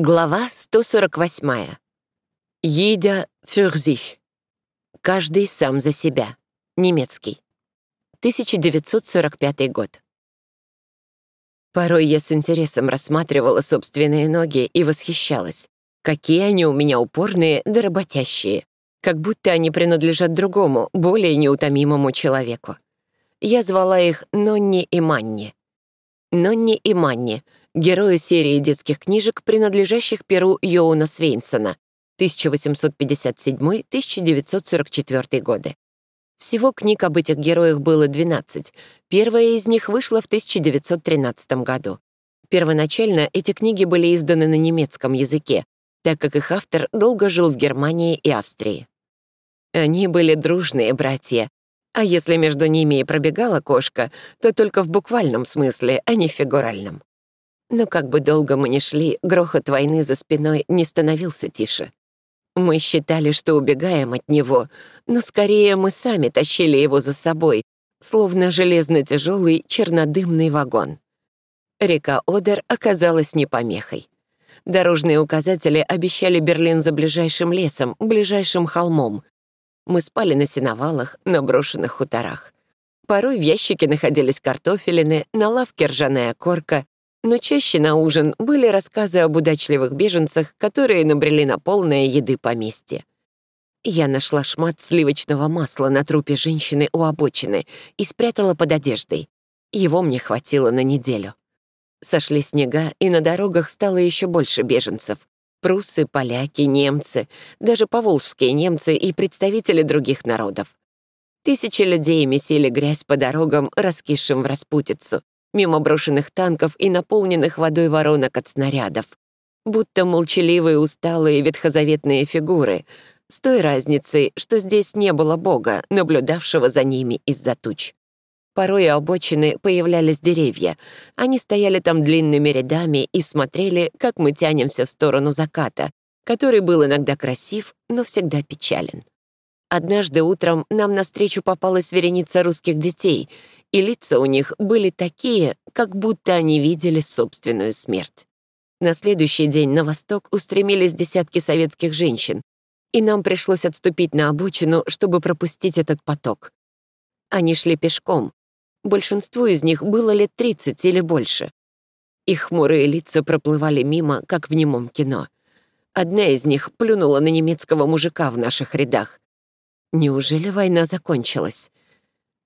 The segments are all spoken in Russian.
Глава 148. Jeder für sich. Каждый сам за себя. Немецкий. 1945 год. Порой я с интересом рассматривала собственные ноги и восхищалась. Какие они у меня упорные да работящие. Как будто они принадлежат другому, более неутомимому человеку. Я звала их Нонни и Манни. Нонни и Манни — герои серии детских книжек, принадлежащих перу Йоуна Свейнсона 1857-1944 годы. Всего книг об этих героях было 12. Первая из них вышла в 1913 году. Первоначально эти книги были изданы на немецком языке, так как их автор долго жил в Германии и Австрии. Они были дружные братья, а если между ними и пробегала кошка, то только в буквальном смысле, а не в фигуральном. Но как бы долго мы ни шли, грохот войны за спиной не становился тише. Мы считали, что убегаем от него, но скорее мы сами тащили его за собой, словно железно-тяжелый чернодымный вагон. Река Одер оказалась не помехой. Дорожные указатели обещали Берлин за ближайшим лесом, ближайшим холмом. Мы спали на сеновалах, на брошенных хуторах. Порой в ящике находились картофелины, на лавке ржаная корка, но чаще на ужин были рассказы об удачливых беженцах, которые набрели на полное еды поместье. Я нашла шмат сливочного масла на трупе женщины у обочины и спрятала под одеждой. Его мне хватило на неделю. Сошли снега, и на дорогах стало еще больше беженцев. Прусы, поляки, немцы, даже поволжские немцы и представители других народов. Тысячи людей месили грязь по дорогам, раскисшим в распутицу, мимо брошенных танков и наполненных водой воронок от снарядов. Будто молчаливые, усталые, ветхозаветные фигуры, с той разницей, что здесь не было Бога, наблюдавшего за ними из-за туч. Порой у обочины появлялись деревья. Они стояли там длинными рядами и смотрели, как мы тянемся в сторону заката, который был иногда красив, но всегда печален. Однажды утром нам навстречу попалась вереница русских детей — и лица у них были такие, как будто они видели собственную смерть. На следующий день на восток устремились десятки советских женщин, и нам пришлось отступить на обочину, чтобы пропустить этот поток. Они шли пешком. Большинству из них было лет 30 или больше. Их хмурые лица проплывали мимо, как в немом кино. Одна из них плюнула на немецкого мужика в наших рядах. Неужели война закончилась?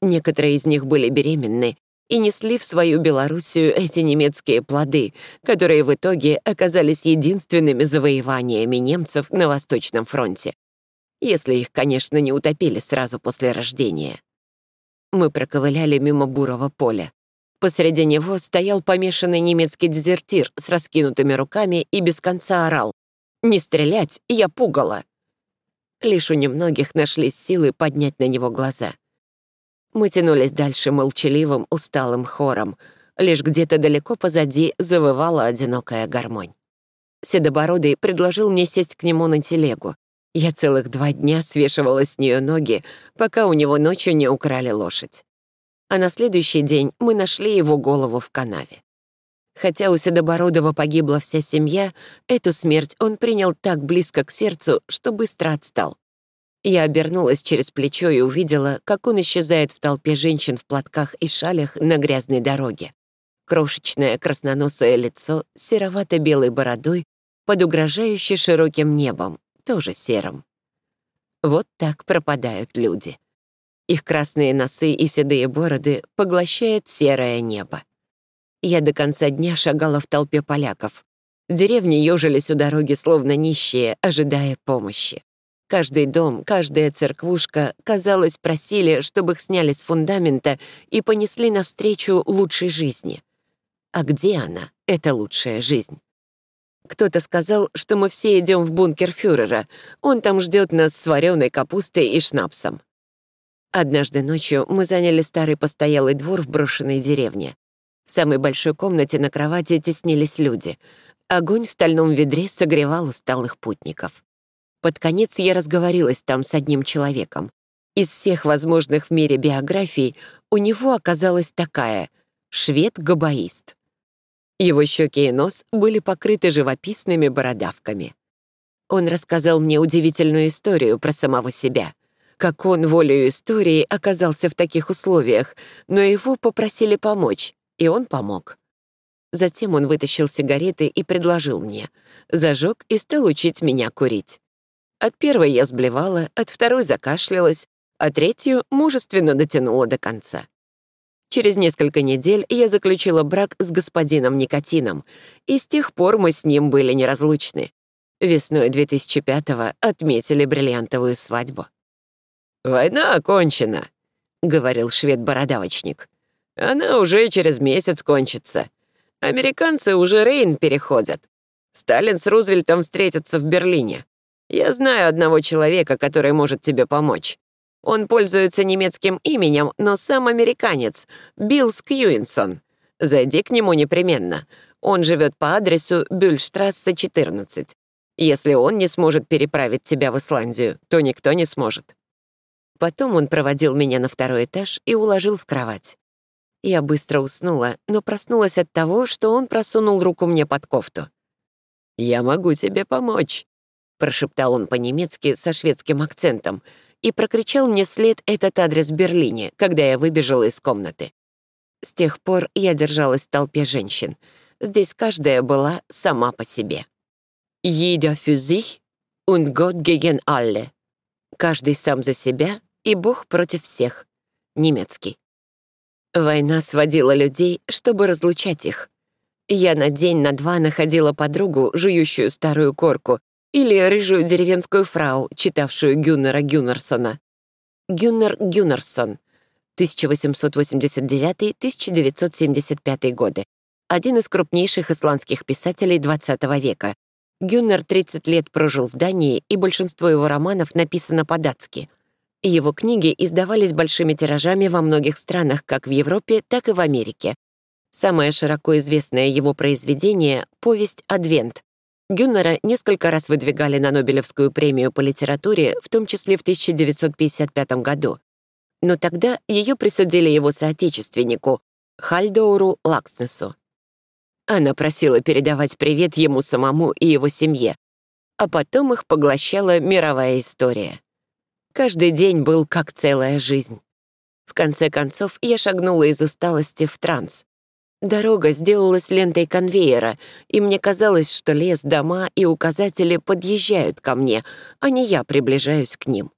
Некоторые из них были беременны и несли в свою Белоруссию эти немецкие плоды, которые в итоге оказались единственными завоеваниями немцев на Восточном фронте. Если их, конечно, не утопили сразу после рождения. Мы проковыляли мимо бурого поля. Посреди него стоял помешанный немецкий дезертир с раскинутыми руками и без конца орал. «Не стрелять, я пугала!» Лишь у немногих нашлись силы поднять на него глаза. Мы тянулись дальше молчаливым, усталым хором. Лишь где-то далеко позади завывала одинокая гармонь. Седобородый предложил мне сесть к нему на телегу. Я целых два дня свешивала с нее ноги, пока у него ночью не украли лошадь. А на следующий день мы нашли его голову в канаве. Хотя у Седобородова погибла вся семья, эту смерть он принял так близко к сердцу, что быстро отстал. Я обернулась через плечо и увидела, как он исчезает в толпе женщин в платках и шалях на грязной дороге. Крошечное красноносое лицо с серовато-белой бородой под угрожающе широким небом, тоже серым. Вот так пропадают люди. Их красные носы и седые бороды поглощает серое небо. Я до конца дня шагала в толпе поляков. Деревни ежились у дороги, словно нищие, ожидая помощи. Каждый дом, каждая церквушка, казалось, просили, чтобы их сняли с фундамента и понесли навстречу лучшей жизни. А где она, эта лучшая жизнь? Кто-то сказал, что мы все идем в бункер фюрера. Он там ждет нас с вареной капустой и шнапсом. Однажды ночью мы заняли старый постоялый двор в брошенной деревне. В самой большой комнате на кровати теснились люди. Огонь в стальном ведре согревал усталых путников. Под конец я разговорилась там с одним человеком. Из всех возможных в мире биографий у него оказалась такая — швед-габаист. Его щеки и нос были покрыты живописными бородавками. Он рассказал мне удивительную историю про самого себя. Как он волею истории оказался в таких условиях, но его попросили помочь, и он помог. Затем он вытащил сигареты и предложил мне. Зажег и стал учить меня курить. От первой я сблевала, от второй закашлялась, а третью мужественно дотянула до конца. Через несколько недель я заключила брак с господином Никотином, и с тех пор мы с ним были неразлучны. Весной 2005-го отметили бриллиантовую свадьбу. «Война окончена», — говорил швед-бородавочник. «Она уже через месяц кончится. Американцы уже Рейн переходят. Сталин с Рузвельтом встретятся в Берлине. Я знаю одного человека, который может тебе помочь. Он пользуется немецким именем, но сам американец, Билл Скьюинсон. Зайди к нему непременно. Он живет по адресу Бюльштрассе, 14. Если он не сможет переправить тебя в Исландию, то никто не сможет. Потом он проводил меня на второй этаж и уложил в кровать. Я быстро уснула, но проснулась от того, что он просунул руку мне под кофту. «Я могу тебе помочь», — прошептал он по-немецки со шведским акцентом и прокричал мне вслед этот адрес в Берлине, когда я выбежала из комнаты. С тех пор я держалась в толпе женщин. Здесь каждая была сама по себе. «Jeder für sich und Gott gegen alle». Каждый сам за себя и Бог против всех. Немецкий. Война сводила людей, чтобы разлучать их. Я на день, на два находила подругу, жующую старую корку, или рыжую деревенскую фрау, читавшую Гюннера Гюннерсона. Гюннер Гюннерсон, 1889-1975 годы. Один из крупнейших исландских писателей XX века. Гюннер 30 лет прожил в Дании, и большинство его романов написано по-датски — его книги издавались большими тиражами во многих странах, как в Европе, так и в Америке. Самое широко известное его произведение — повесть «Адвент». Гюннера несколько раз выдвигали на Нобелевскую премию по литературе, в том числе в 1955 году. Но тогда ее присудили его соотечественнику, Хальдоуру Лакснесу. Она просила передавать привет ему самому и его семье, а потом их поглощала мировая история. Каждый день был как целая жизнь. В конце концов, я шагнула из усталости в транс. Дорога сделалась лентой конвейера, и мне казалось, что лес, дома и указатели подъезжают ко мне, а не я приближаюсь к ним.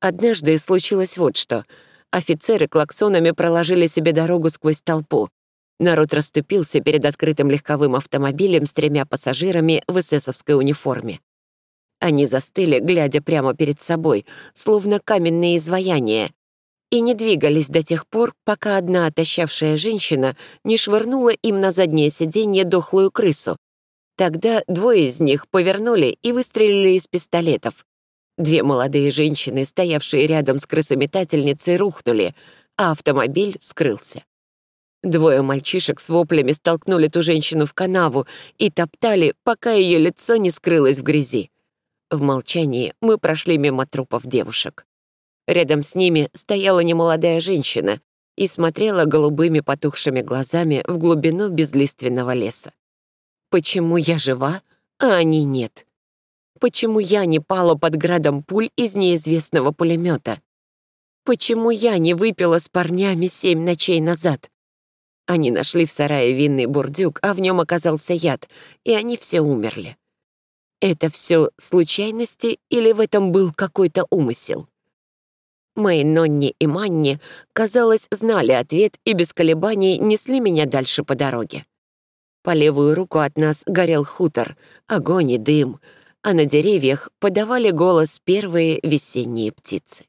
Однажды случилось вот что. Офицеры клаксонами проложили себе дорогу сквозь толпу. Народ расступился перед открытым легковым автомобилем с тремя пассажирами в эсэсовской униформе. Они застыли, глядя прямо перед собой, словно каменные изваяния, и не двигались до тех пор, пока одна отощавшая женщина не швырнула им на заднее сиденье дохлую крысу. Тогда двое из них повернули и выстрелили из пистолетов. Две молодые женщины, стоявшие рядом с крысометательницей, рухнули, а автомобиль скрылся. Двое мальчишек с воплями столкнули ту женщину в канаву и топтали, пока ее лицо не скрылось в грязи. В молчании мы прошли мимо трупов девушек. Рядом с ними стояла немолодая женщина и смотрела голубыми потухшими глазами в глубину безлиственного леса. Почему я жива, а они нет? Почему я не пала под градом пуль из неизвестного пулемета? Почему я не выпила с парнями семь ночей назад? Они нашли в сарае винный бурдюк, а в нем оказался яд, и они все умерли. Это все случайности или в этом был какой-то умысел? Мои Нонни и Манни, казалось, знали ответ и без колебаний несли меня дальше по дороге. По левую руку от нас горел хутор, огонь и дым, а на деревьях подавали голос первые весенние птицы.